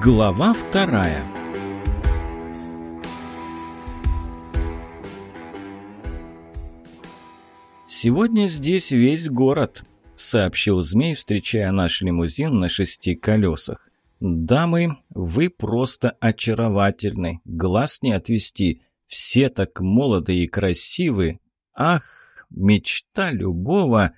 Глава вторая «Сегодня здесь весь город», — сообщил Змей, встречая наш лимузин на шести колесах. «Дамы, вы просто очаровательны, глаз не отвести, все так молоды и красивы. Ах, мечта любого!»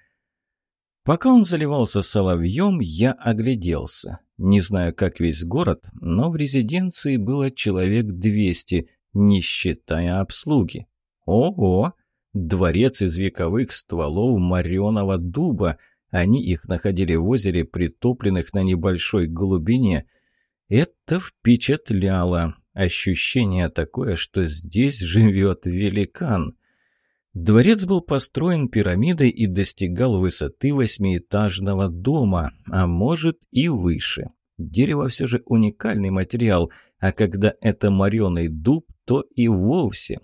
Пока он заливался соловьем, я огляделся. Не знаю, как весь город, но в резиденции было человек 200, не считая обслуги. Ого! Дворец из вековых стволов мореного дуба. Они их находили в озере, притопленных на небольшой глубине. Это впечатляло. Ощущение такое, что здесь живет великан. Дворец был построен пирамидой и достигал высоты восьмиэтажного дома, а может и выше. Дерево все же уникальный материал, а когда это мореный дуб, то и вовсе.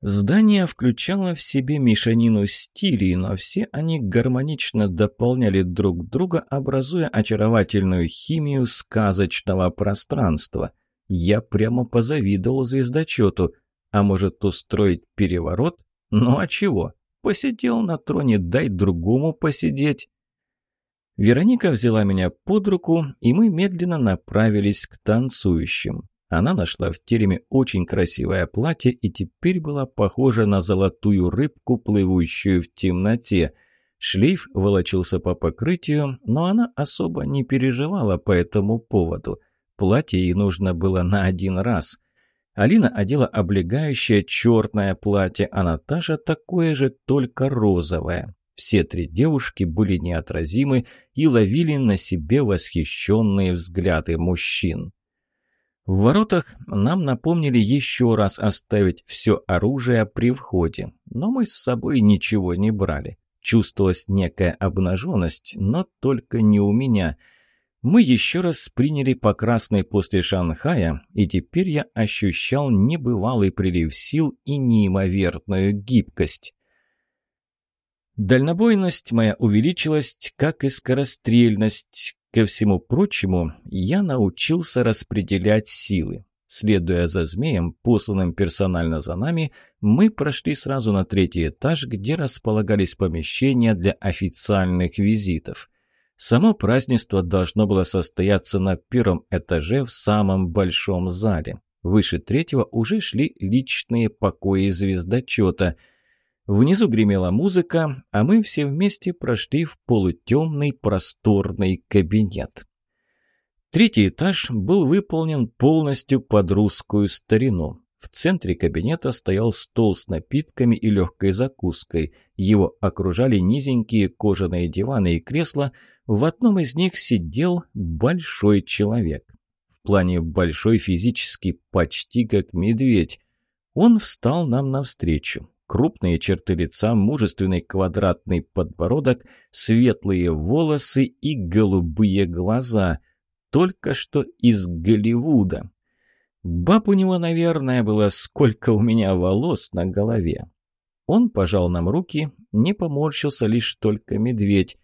Здание включало в себе мешанину стилей, но все они гармонично дополняли друг друга, образуя очаровательную химию сказочного пространства. Я прямо позавидовал звездочету. А может устроить переворот? Ну а чего? Посидел на троне, дай другому посидеть. Вероника взяла меня под руку, и мы медленно направились к танцующим. Она нашла в тереме очень красивое платье и теперь была похожа на золотую рыбку, плывущую в темноте. Шлейф волочился по покрытию, но она особо не переживала по этому поводу. Платье ей нужно было на один раз – Алина одела облегающее черное платье, а Наташа такое же, только розовое. Все три девушки были неотразимы и ловили на себе восхищенные взгляды мужчин. В воротах нам напомнили еще раз оставить все оружие при входе, но мы с собой ничего не брали. Чувствовалась некая обнаженность, но только не у меня – мы еще раз приняли по красной после Шанхая, и теперь я ощущал небывалый прилив сил и неимоверную гибкость. Дальнобойность моя увеличилась, как и скорострельность. Ко всему прочему, я научился распределять силы. Следуя за змеем, посланным персонально за нами, мы прошли сразу на третий этаж, где располагались помещения для официальных визитов. Само празднество должно было состояться на первом этаже в самом большом зале. Выше третьего уже шли личные покои звездочета. Внизу гремела музыка, а мы все вместе прошли в полутемный просторный кабинет. Третий этаж был выполнен полностью под русскую старину. В центре кабинета стоял стол с напитками и легкой закуской. Его окружали низенькие кожаные диваны и кресла, в одном из них сидел большой человек. В плане большой физически, почти как медведь. Он встал нам навстречу. Крупные черты лица, мужественный квадратный подбородок, светлые волосы и голубые глаза. Только что из Голливуда. Баб у него, наверное, было сколько у меня волос на голове. Он пожал нам руки, не поморщился лишь только медведь.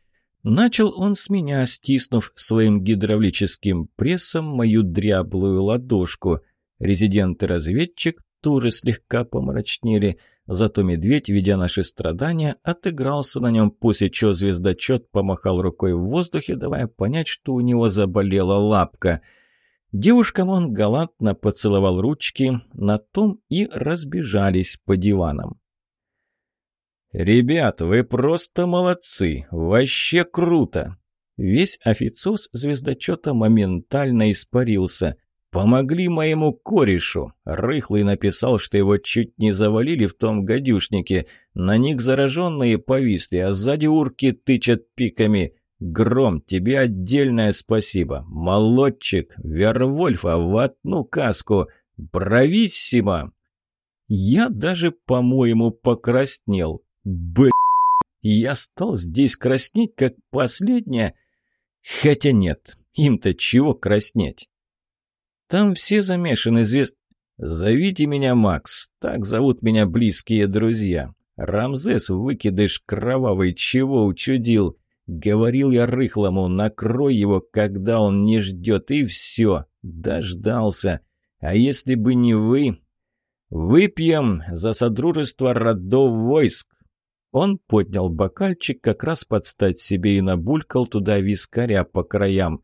Начал он с меня, стиснув своим гидравлическим прессом мою дряблую ладошку. Резидент и разведчик тоже слегка помрачнели. Зато медведь, видя наши страдания, отыгрался на нем, после чего звездочет помахал рукой в воздухе, давая понять, что у него заболела лапка. Девушкам он галантно поцеловал ручки, на том и разбежались по диванам. «Ребят, вы просто молодцы! Вообще круто!» Весь официоз звездочета моментально испарился. «Помогли моему корешу!» Рыхлый написал, что его чуть не завалили в том гадюшнике. На них зараженные повисли, а сзади урки тычат пиками. «Гром, тебе отдельное спасибо! Молодчик! Вервольфа в одну каску! Брависсимо!» Я даже, по-моему, покраснел. Блин, я стал здесь краснеть, как последняя. Хотя нет, им-то чего краснеть? Там все замешаны, извест... Зовите меня Макс, так зовут меня близкие друзья. Рамзес, выкидыш кровавый, чего учудил? Говорил я рыхлому, накрой его, когда он не ждет, и все. Дождался. А если бы не вы... Выпьем за содружество родов войск. Он поднял бокальчик как раз под стать себе и набулькал туда вискаря по краям.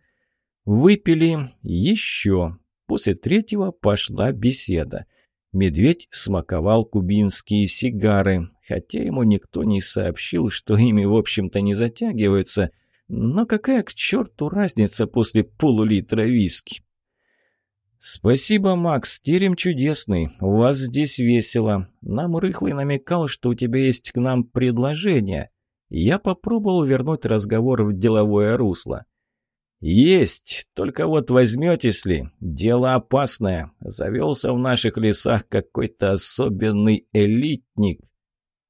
Выпили еще. После третьего пошла беседа. Медведь смаковал кубинские сигары, хотя ему никто не сообщил, что ими, в общем-то, не затягиваются. Но какая к черту разница после полулитра виски? «Спасибо, Макс, терем чудесный. У вас здесь весело. Нам Рыхлый намекал, что у тебя есть к нам предложение». Я попробовал вернуть разговор в деловое русло. «Есть, только вот возьметесь ли, дело опасное. Завелся в наших лесах какой-то особенный элитник».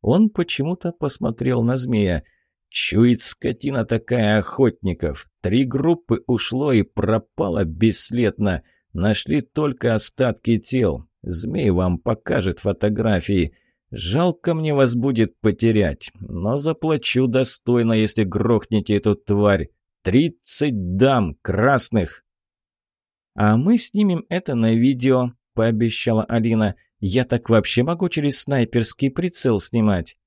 Он почему-то посмотрел на змея. «Чует скотина такая охотников. Три группы ушло и пропало бесследно». Нашли только остатки тел. Змей вам покажет фотографии. Жалко мне вас будет потерять, но заплачу достойно, если грохнете эту тварь. Тридцать дам красных!» «А мы снимем это на видео», — пообещала Алина. «Я так вообще могу через снайперский прицел снимать».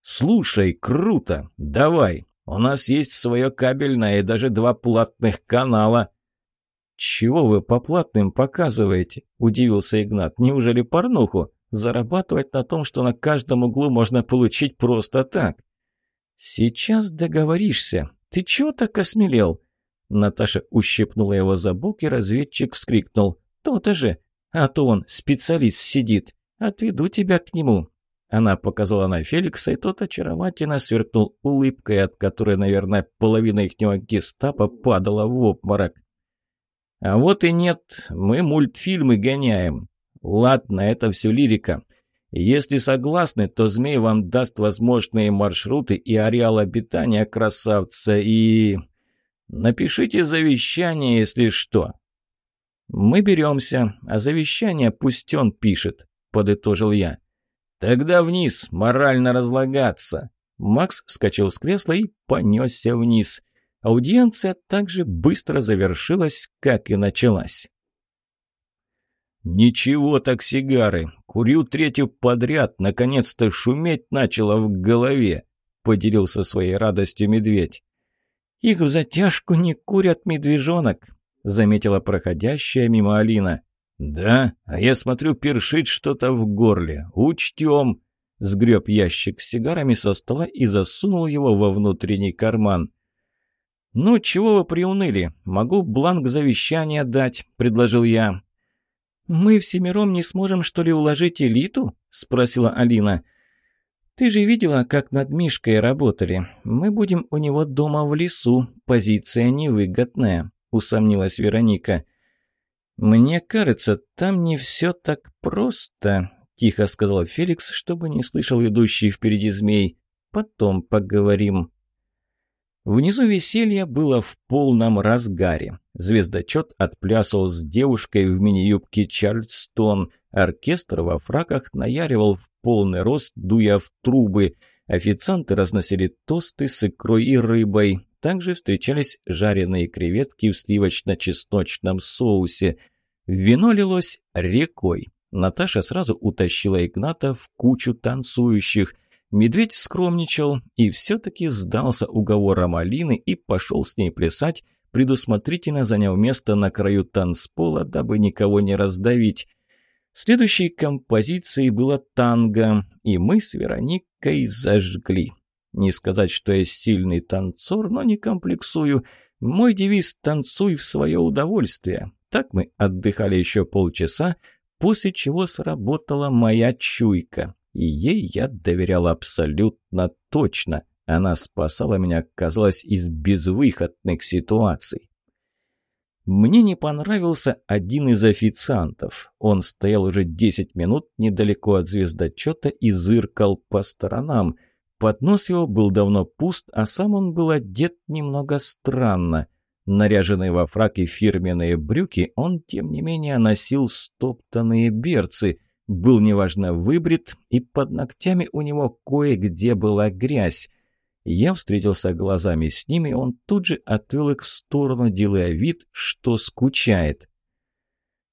«Слушай, круто! Давай! У нас есть свое кабельное и даже два платных канала». «Чего вы по платным показываете?» – удивился Игнат. «Неужели порнуху? Зарабатывать на том, что на каждом углу можно получить просто так?» «Сейчас договоришься. Ты чего так осмелел?» Наташа ущипнула его за бок, и разведчик вскрикнул. «То-то же! А то он, специалист, сидит. Отведу тебя к нему». Она показала на Феликса, и тот очаровательно сверкнул улыбкой, от которой, наверное, половина ихнего гестапо падала в обморок. А вот и нет, мы мультфильмы гоняем. Ладно, это все лирика. Если согласны, то Змей вам даст возможные маршруты и ареал обитания красавца и... Напишите завещание, если что. Мы беремся, а завещание пусть он пишет, подытожил я. Тогда вниз, морально разлагаться. Макс вскочил с кресла и понесся вниз. Аудиенция также быстро завершилась, как и началась. «Ничего так сигары. Курю третью подряд. Наконец-то шуметь начало в голове», — поделился своей радостью медведь. «Их в затяжку не курят, медвежонок», — заметила проходящая мимо Алина. «Да, а я смотрю, першит что-то в горле. Учтем», — сгреб ящик с сигарами со стола и засунул его во внутренний карман. «Ну, чего вы приуныли? Могу бланк завещания дать», — предложил я. «Мы всемиром не сможем, что ли, уложить элиту?» — спросила Алина. «Ты же видела, как над Мишкой работали. Мы будем у него дома в лесу. Позиция невыгодная», — усомнилась Вероника. «Мне кажется, там не все так просто», — тихо сказал Феликс, чтобы не слышал идущий впереди змей. «Потом поговорим». Внизу веселье было в полном разгаре. Звездочет отплясывал с девушкой в мини-юбке Чарльстон. Оркестр во фраках наяривал в полный рост, дуя в трубы. Официанты разносили тосты с икрой и рыбой. Также встречались жареные креветки в сливочно-чесночном соусе. Вино лилось рекой. Наташа сразу утащила Игната в кучу танцующих. Медведь скромничал и все-таки сдался уговорам Алины и пошел с ней плясать, предусмотрительно заняв место на краю танцпола, дабы никого не раздавить. Следующей композицией было танго, и мы с Вероникой зажгли. Не сказать, что я сильный танцор, но не комплексую. Мой девиз «танцуй в свое удовольствие». Так мы отдыхали еще полчаса, после чего сработала моя чуйка. И ей я доверял абсолютно точно. Она спасала меня, казалось, из безвыходных ситуаций. Мне не понравился один из официантов. Он стоял уже 10 минут недалеко от звездочета и зыркал по сторонам. Поднос его был давно пуст, а сам он был одет немного странно. Наряженный во фрак и фирменные брюки, он, тем не менее, носил стоптанные берцы – был неважно выбрит, и под ногтями у него кое-где была грязь. Я встретился глазами с ним, и он тут же отвел их в сторону, делая вид, что скучает.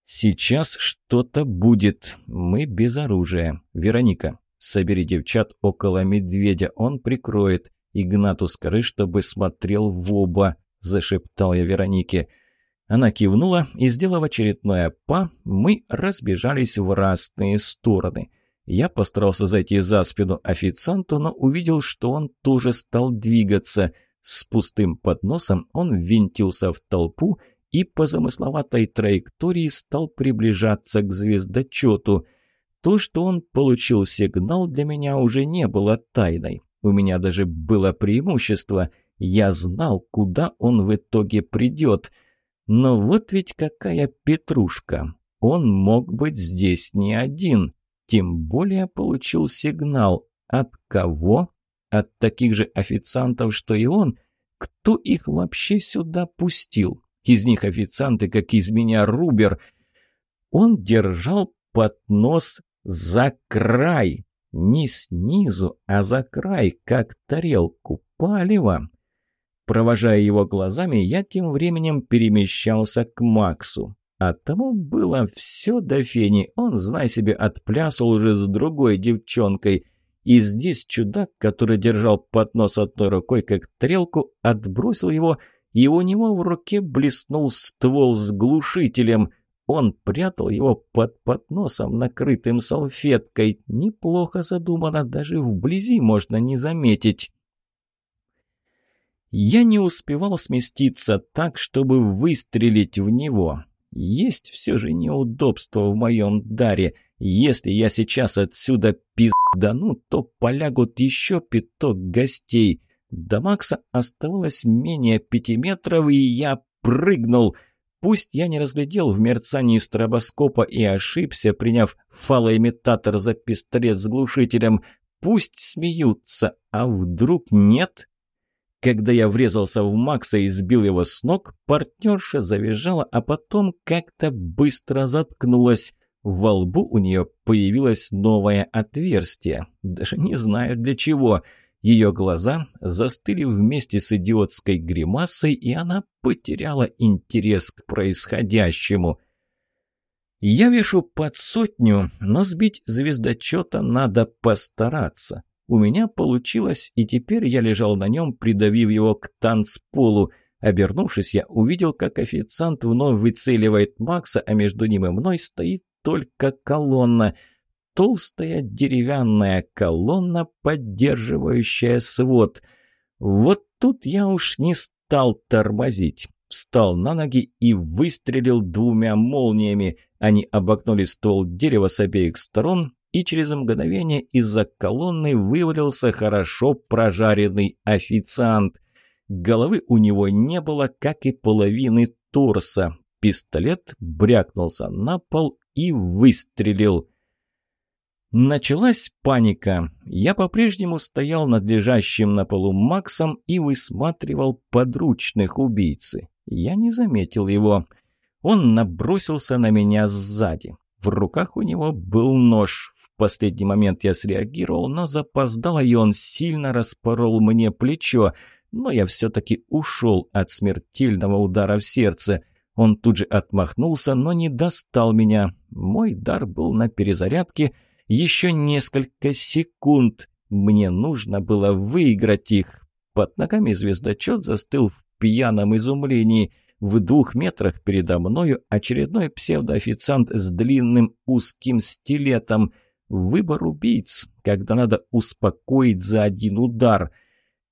«Сейчас что-то будет. Мы без оружия. Вероника, собери девчат около медведя, он прикроет. Игнату скажи, чтобы смотрел в оба», – зашептал я Веронике. Она кивнула, и, сделав очередное «па», мы разбежались в разные стороны. Я постарался зайти за спину официанту, но увидел, что он тоже стал двигаться. С пустым подносом он ввинтился в толпу и по замысловатой траектории стал приближаться к звездочету. То, что он получил сигнал, для меня уже не было тайной. У меня даже было преимущество. Я знал, куда он в итоге придет. Но вот ведь какая петрушка. Он мог быть здесь не один. Тем более получил сигнал. От кого? От таких же официантов, что и он? Кто их вообще сюда пустил? Из них официанты, как из меня Рубер. Он держал поднос за край. Не снизу, а за край, как тарелку палева. Провожая его глазами, я тем временем перемещался к Максу. А тому было все до фени. Он, знай себе, отплясал уже с другой девчонкой. И здесь чудак, который держал поднос одной рукой, как тарелку, отбросил его и у него в руке блеснул ствол с глушителем. Он прятал его под подносом, накрытым салфеткой. Неплохо задумано, даже вблизи можно не заметить. Я не успевал сместиться так, чтобы выстрелить в него. Есть все же неудобство в моем даре. Если я сейчас отсюда пиздану, то полягут еще пяток гостей. До Макса оставалось менее пяти метров, и я прыгнул. Пусть я не разглядел в мерцании стробоскопа и ошибся, приняв фалоимитатор за пистолет с глушителем. Пусть смеются, а вдруг нет? Когда я врезался в Макса и сбил его с ног, партнерша завизжала, а потом как-то быстро заткнулась. Во лбу у нее появилось новое отверстие. Даже не знаю для чего. Ее глаза застыли вместе с идиотской гримасой, и она потеряла интерес к происходящему. Я вешу под сотню, но сбить звездочета надо постараться. У меня получилось, и теперь я лежал на нем, придавив его к танцполу. Обернувшись, я увидел, как официант вновь выцеливает Макса, а между ним и мной стоит только колонна — толстая деревянная колонна, поддерживающая свод. Вот тут я уж не стал тормозить. Встал на ноги и выстрелил двумя молниями. Они обогнули ствол дерева с обеих сторон, и через мгновение из-за колонны вывалился хорошо прожаренный официант. Головы у него не было, как и половины торса. Пистолет брякнулся на пол и выстрелил. Началась паника. Я по-прежнему стоял над лежащим на полу Максом и высматривал подручных убийцы. Я не заметил его. Он набросился на меня сзади. В руках у него был нож. Последний момент я среагировал, но запоздало, и он сильно распорол мне плечо. Но я все-таки ушел от смертельного удара в сердце. Он тут же отмахнулся, но не достал меня. Мой дар был на перезарядке — еще несколько секунд. Мне нужно было выиграть их. Под ногами звездочет застыл в пьяном изумлении. В двух метрах передо мною очередной псевдоофициант с длинным узким стилетом. Выбор убийц, когда надо успокоить за один удар.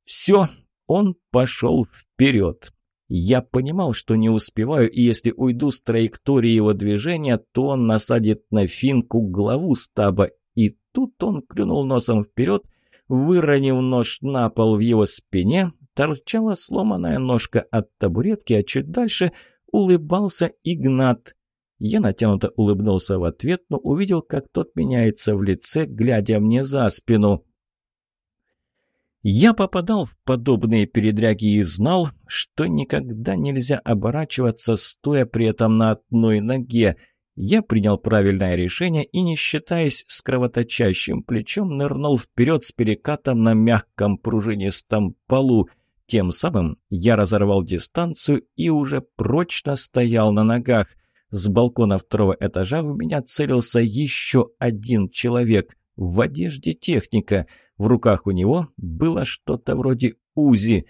Все, он пошел вперед. Я понимал, что не успеваю, и если уйду с траектории его движения, то он насадит на финку главу стаба. И тут он клюнул носом вперед, выронив нож на пол в его спине, торчала сломанная ножка от табуретки, а чуть дальше улыбался Игнат. Я натянуто улыбнулся в ответ, но увидел, как тот меняется в лице, глядя мне за спину. Я попадал в подобные передряги и знал, что никогда нельзя оборачиваться, стоя при этом на одной ноге. Я принял правильное решение и, не считаясь с кровоточащим плечом, нырнул вперед с перекатом на мягком пружинистом полу. Тем самым я разорвал дистанцию и уже прочно стоял на ногах. С балкона второго этажа в меня целился еще один человек в одежде техника. В руках у него было что-то вроде УЗИ.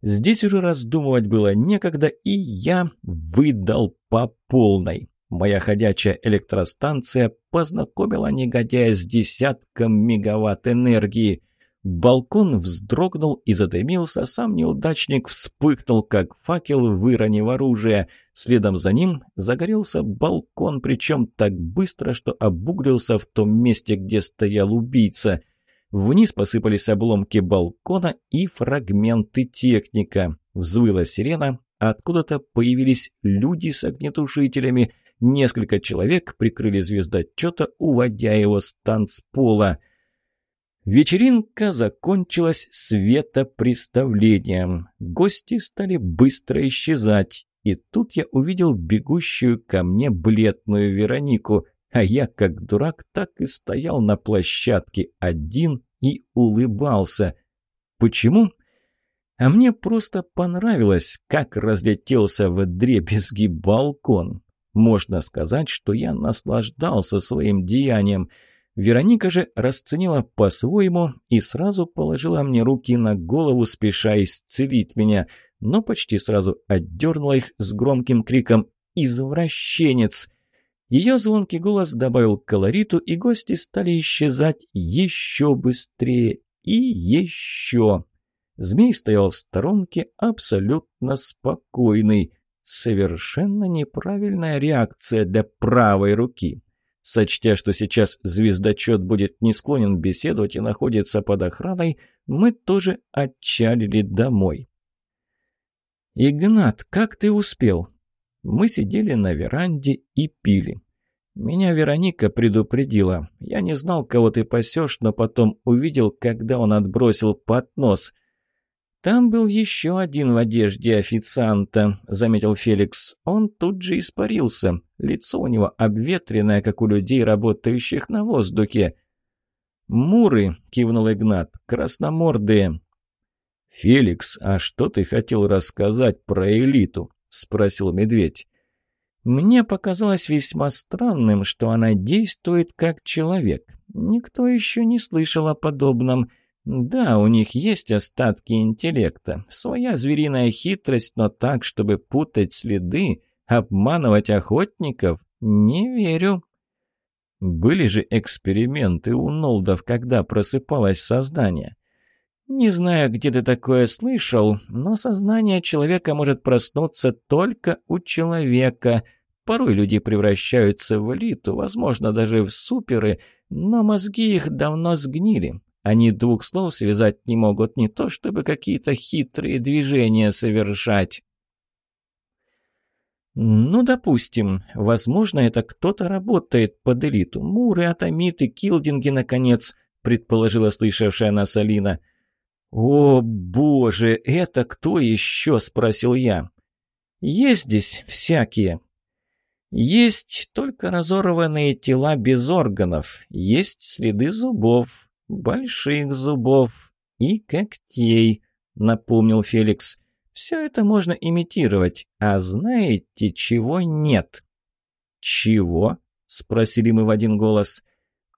Здесь уже раздумывать было некогда, и я выдал по полной. Моя ходячая электростанция познакомила негодяя с десятком мегаватт энергии. Балкон вздрогнул и задымился, сам неудачник вспыхнул, как факел, выронив оружие. Следом за ним загорелся балкон, причем так быстро, что обуглился в том месте, где стоял убийца. Вниз посыпались обломки балкона и фрагменты техника. Взвыла сирена, откуда-то появились люди с огнетушителями. Несколько человек прикрыли звездочета, уводя его с танцпола. Вечеринка закончилась светопреставлением. Гости стали быстро исчезать. И тут я увидел бегущую ко мне бледную Веронику, а я, как дурак, так и стоял на площадке один и улыбался. Почему? А мне просто понравилось, как разлетелся в дребезги балкон. Можно сказать, что я наслаждался своим деянием – Вероника же расценила по-своему и сразу положила мне руки на голову, спеша исцелить меня, но почти сразу отдернула их с громким криком «Извращенец!». Ее звонкий голос добавил колориту, и гости стали исчезать еще быстрее и еще. Змей стоял в сторонке, абсолютно спокойный. Совершенно неправильная реакция для правой руки. Сочтя, что сейчас звездочет будет не склонен беседовать и находится под охраной, мы тоже отчалили домой. «Игнат, как ты успел?» Мы сидели на веранде и пили. Меня Вероника предупредила. Я не знал, кого ты пасешь, но потом увидел, когда он отбросил поднос. «Там был еще один в одежде официанта», — заметил Феликс. «Он тут же испарился. Лицо у него обветренное, как у людей, работающих на воздухе». «Муры», — кивнул Игнат, — «красномордые». «Феликс, а что ты хотел рассказать про элиту?» — спросил медведь. «Мне показалось весьма странным, что она действует как человек. Никто еще не слышал о подобном». Да, у них есть остатки интеллекта, своя звериная хитрость, но так, чтобы путать следы, обманывать охотников, не верю. Были же эксперименты у Нолдов, когда просыпалось сознание. Не знаю, где ты такое слышал, но сознание человека может проснуться только у человека. Порой люди превращаются в элиту, возможно, даже в суперы, но мозги их давно сгнили. Они двух слов связать не могут, не то чтобы какие-то хитрые движения совершать. «Ну, допустим. Возможно, это кто-то работает под элиту. Муры, атомиты, килдинги, наконец», — предположила слышавшая нас Алина. «О, боже, это кто еще?» — спросил я. «Есть здесь всякие». «Есть только разорванные тела без органов. Есть следы зубов больших зубов и когтей», — напомнил Феликс. «Все это можно имитировать, а знаете, чего нет?» «Чего?» — спросили мы в один голос.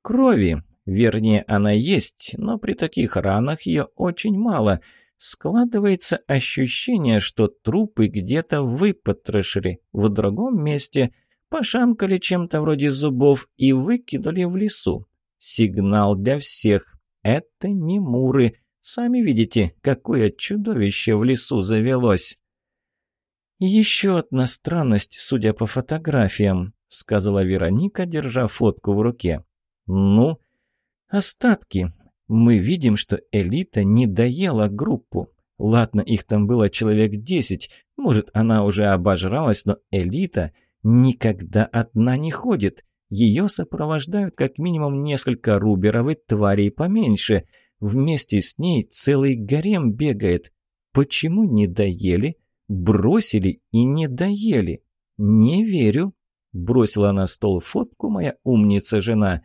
«Крови. Вернее, она есть, но при таких ранах ее очень мало. Складывается ощущение, что трупы где-то выпотрошили, в другом месте пошамкали чем-то вроде зубов и выкинули в лесу. Сигнал для всех. Это не муры. Сами видите, какое чудовище в лесу завелось. «Еще одна странность, судя по фотографиям», — сказала Вероника, держа фотку в руке. «Ну?» «Остатки. Мы видим, что элита не доела группу. Ладно, их там было человек десять. Может, она уже обожралась, но элита никогда одна не ходит. Ее сопровождают как минимум несколько руберов и тварей поменьше. Вместе с ней целый гарем бегает. Почему не доели? Бросили и не доели. Не верю. Бросила на стол фотку моя умница-жена.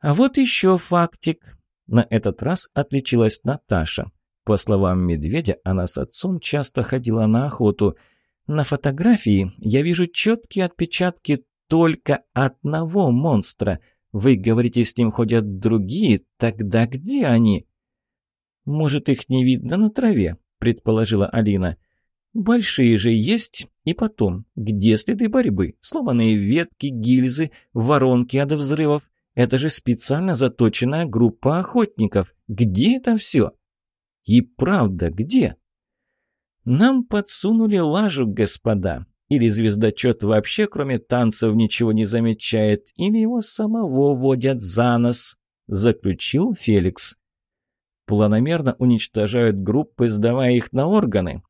А вот еще фактик. На этот раз отличилась Наташа. По словам медведя, она с отцом часто ходила на охоту – На фотографии я вижу четкие отпечатки только одного монстра. Вы говорите, с ним ходят другие, тогда где они?» «Может, их не видно на траве?» – предположила Алина. «Большие же есть. И потом, где следы борьбы? Сломанные ветки, гильзы, воронки от взрывов. Это же специально заточенная группа охотников. Где это все?» «И правда, где?» «Нам подсунули лажу, господа. Или звездочет вообще, кроме танцев, ничего не замечает, или его самого водят за нос», – заключил Феликс. «Планомерно уничтожают группы, сдавая их на органы?»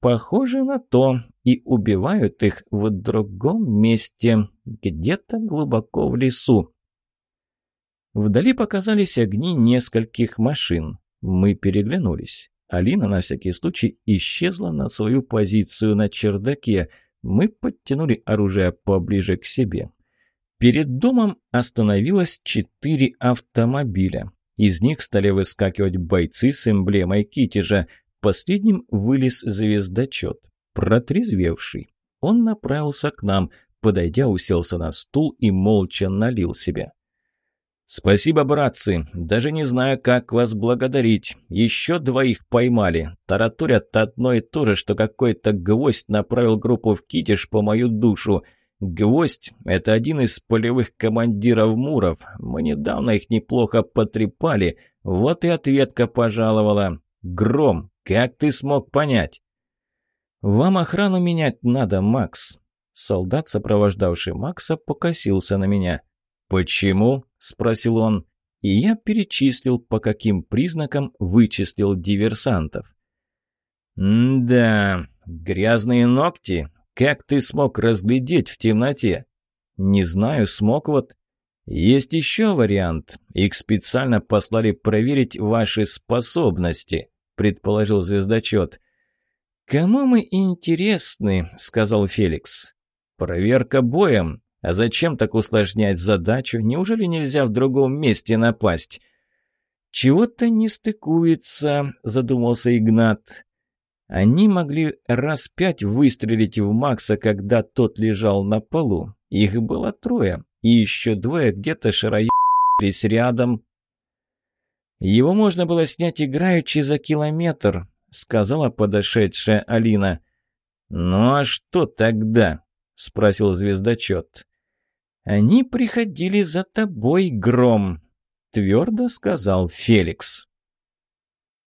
«Похоже на то, и убивают их в другом месте, где-то глубоко в лесу». Вдали показались огни нескольких машин. Мы переглянулись. Алина на всякий случай исчезла на свою позицию на чердаке. Мы подтянули оружие поближе к себе. Перед домом остановилось четыре автомобиля. Из них стали выскакивать бойцы с эмблемой Китежа. Последним вылез звездочет, протрезвевший. Он направился к нам, подойдя, уселся на стул и молча налил себе. «Спасибо, братцы. Даже не знаю, как вас благодарить. Еще двоих поймали. Тараторят одно и то же, что какой-то гвоздь направил группу в Китиш по мою душу. Гвоздь — это один из полевых командиров Муров. Мы недавно их неплохо потрепали. Вот и ответка пожаловала. Гром, как ты смог понять?» «Вам охрану менять надо, Макс». Солдат, сопровождавший Макса, покосился на меня. «Почему?» – спросил он. И я перечислил, по каким признакам вычислил диверсантов. «Да, грязные ногти? Как ты смог разглядеть в темноте?» «Не знаю, смог вот». «Есть еще вариант. Их специально послали проверить ваши способности», – предположил звездочет. «Кому мы интересны?» – сказал Феликс. «Проверка боем. А зачем так усложнять задачу? Неужели нельзя в другом месте напасть? «Чего-то не стыкуется», — задумался Игнат. Они могли раз пять выстрелить в Макса, когда тот лежал на полу. Их было трое, и еще двое где-то шароебались рядом. «Его можно было снять играючи за километр», — сказала подошедшая Алина. «Ну а что тогда?» — спросил звездочет. «Они приходили за тобой, Гром», — твердо сказал Феликс.